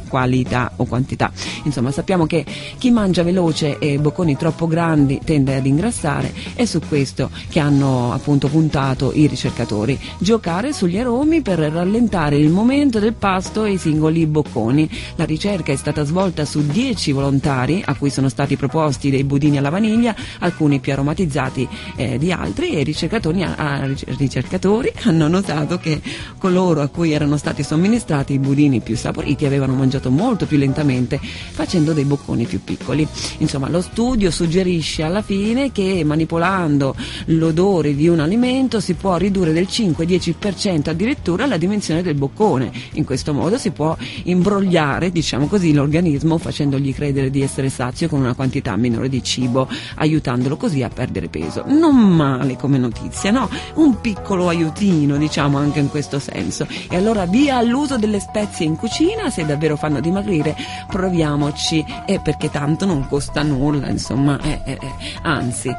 S3: qualità o quantità. Insomma, sappiamo che chi mangia veloce e bocconi troppo grandi tende ad ingrassare è su questo che hanno appunto puntato i ricercatori. Giocare sugli aromi per rallentare il momento del pasto e i singoli bocconi. La ricerca è stata svolta su 10 volontari a cui sono stati proposti dei budini alla vaniglia, alcuni più aromatizzati eh, di altri e i ricercatori, a- a- ricercatori [LAUGHS] hanno notato che coloro a cui erano stati somministrati i budini più saporiti avevano mangiato molto più lentamente facendo dei bocconi più piccoli. Insomma, lo studio suggerisce alla fine che manipolando l'odore di un alimento si può ridurre del 5-10% addirittura la dimensione del boccone. In questo modo si può imbrogliare, diciamo così, l'organismo facendogli credere di essere sazio con una quantità minore di cibo, aiutandolo così a perdere peso. Non male come notizia, no? Un piccolo aiutino, diciamo anche in questo senso. E allora via all'uso delle spezie in cucina, se davvero fanno dimagrire, proviamoci, e perché tanto non costa nulla, insomma, eh, eh, eh. anzi,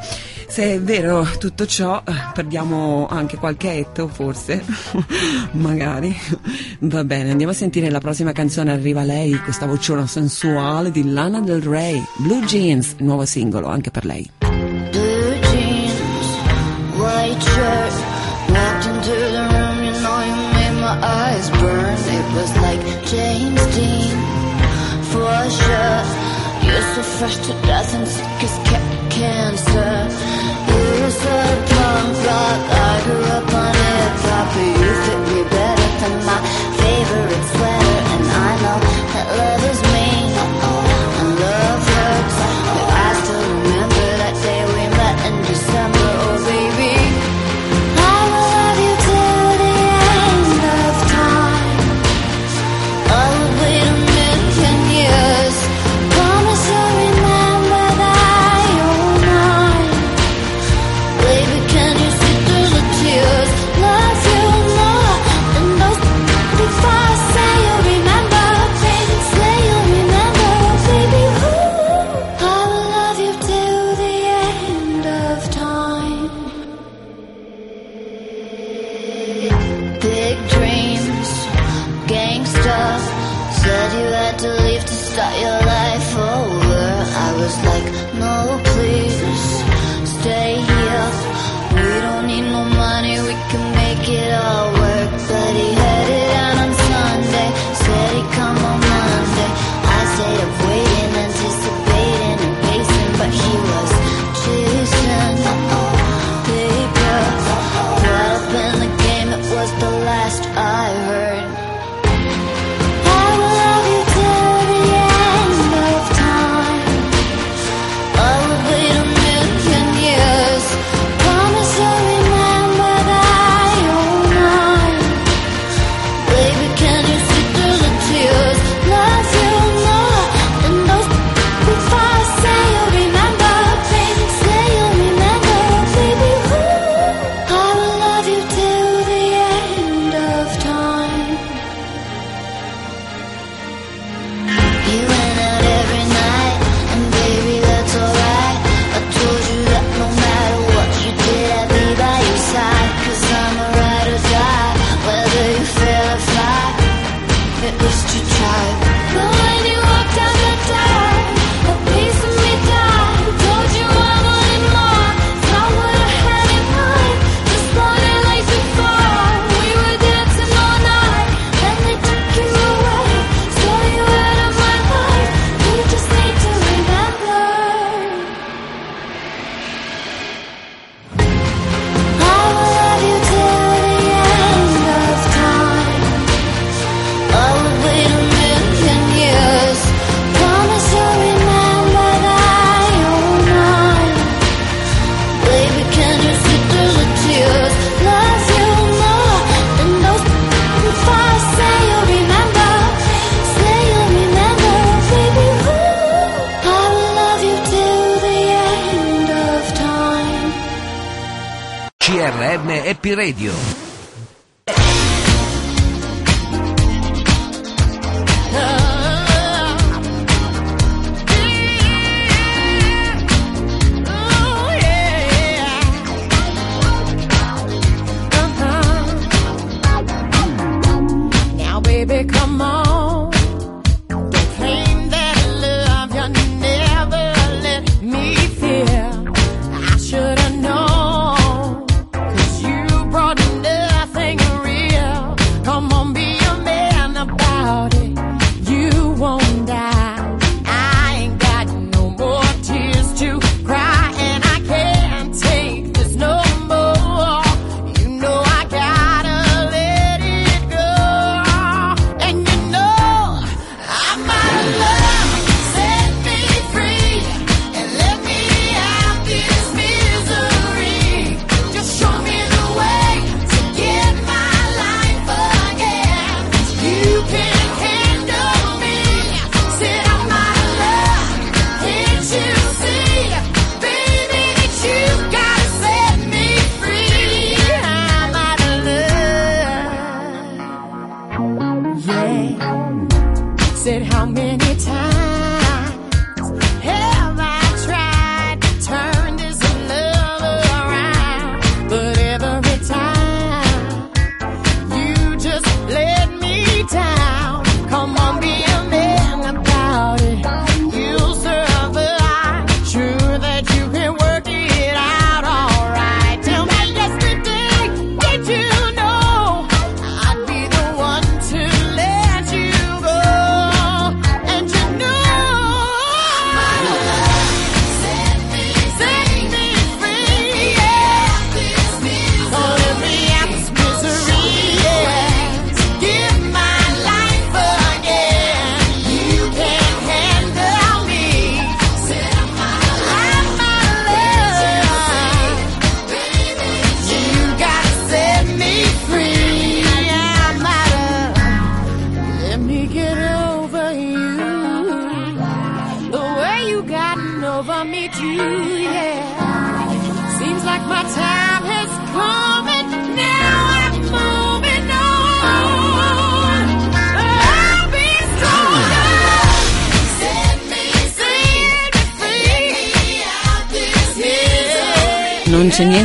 S3: se è vero tutto ciò, eh, perdiamo anche qualche etto, forse, [LAUGHS] magari. Va bene, andiamo a sentire la prossima canzone, arriva lei, questa vociona sensuale di Lana Del Rey, Blue Jeans, nuovo singolo anche per lei.
S14: Blue jeans, white shirt. Walked into the room, you know you made my eyes burn. It was like James Dean, for sure. So fresh to death and sick as ca- cancer. You're so punk rock, I grew up on hop. but You fit me better than my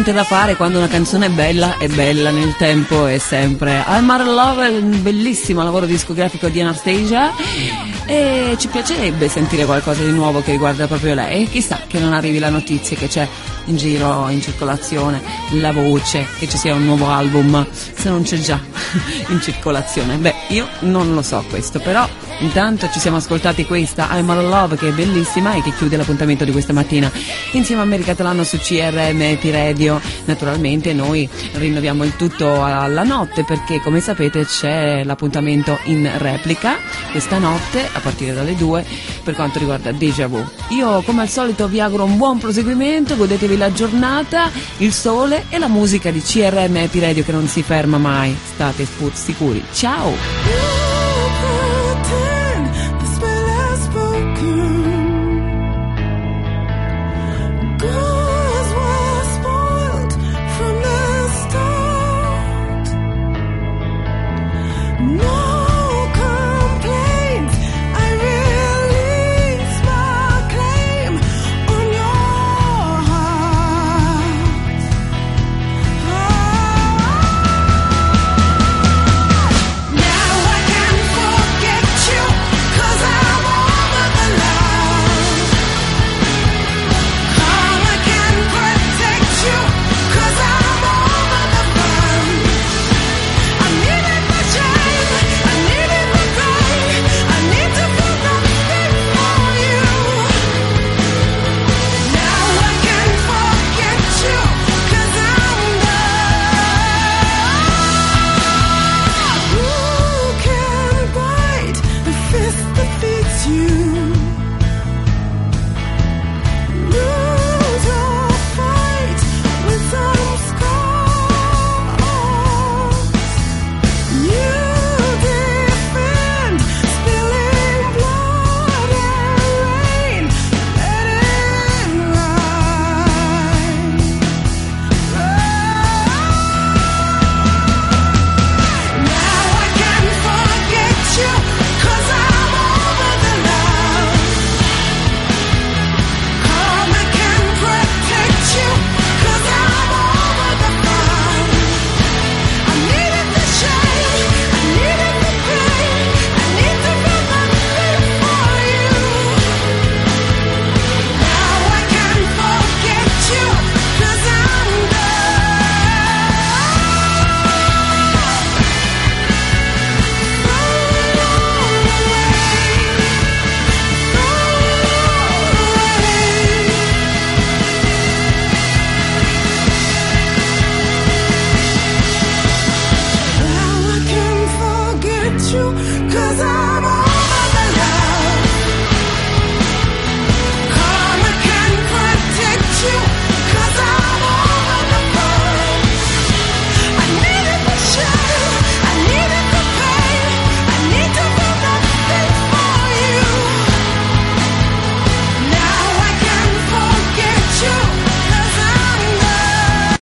S3: niente da fare quando una canzone è bella, è bella nel tempo e sempre. Of Love è un bellissimo lavoro discografico di Anastasia e ci piacerebbe sentire qualcosa di nuovo che riguarda proprio lei. Chissà che non arrivi la notizia che c'è in giro, in circolazione, la voce che ci sia un nuovo album, se non c'è già [LAUGHS] in circolazione. Beh, io non lo so questo, però intanto ci siamo ascoltati questa I'm of Love che è bellissima e che chiude l'appuntamento di questa mattina insieme a Talano su CRM Eti Radio. Naturalmente noi rinnoviamo il tutto alla notte perché come sapete c'è l'appuntamento in replica questa notte a partire dalle 2 per quanto riguarda Deja Vu. Io come al solito vi auguro un buon proseguimento, godetevi la giornata, il sole e la musica di CRM Eti Radio che non si ferma mai. State sicuri. Ciao!